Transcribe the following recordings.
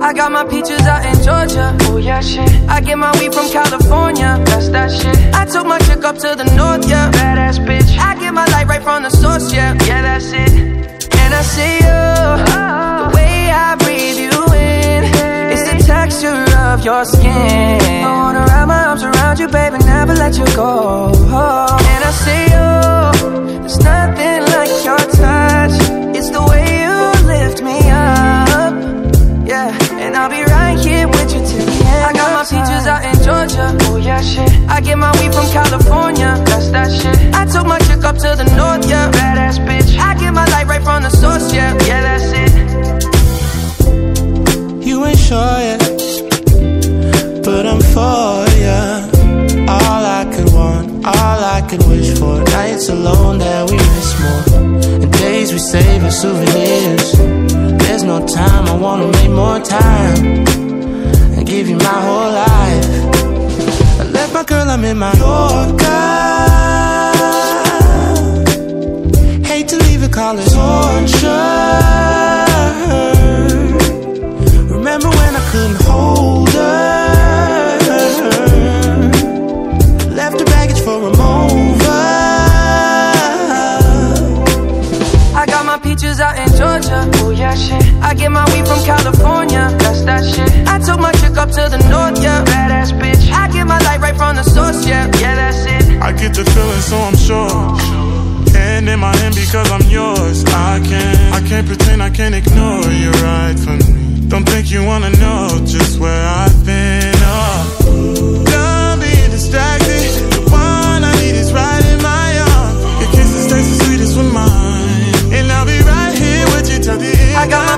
I got my peaches out in Georgia. Oh yeah, shit. I get my weed from California. That's that shit. I took my chick up to the north, yeah. Badass bitch. I get my light right from the source, yeah. Yeah, that's it. And I see you. The oh. way I breathe you in. It's the texture of your skin. I wanna wrap my arms around you, baby, never let you go. And get my weed from California. That's that shit. I took my chick up to the north, yeah. Badass bitch. I get my light right from the source, yeah. Yeah, that's it. You ain't sure yet, but I'm for ya. All I could want, all I could wish for. Nights alone that we miss more, and days we save as souvenirs. There's no time, I wanna make more time and give you my whole life. Left my girl, I'm in my Yorker. Hate to leave it, call it torture. Remember when I couldn't hold her? Left her baggage for a mover. I got my peaches out in Georgia. Oh yeah, shit. I get my weed from California. Feeling, so I'm sure. Hand in my hand because I'm yours. I can't, I can't pretend, I can't ignore you right from me. Don't think you wanna know just where I've been. Oh, done being distracted. The one I need is right in my arms. Your kisses taste the sweetest with mine, and I'll be right here with you till the end. I got my peaches out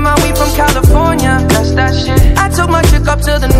my weed from California. That's that shit. I took my chick up to the.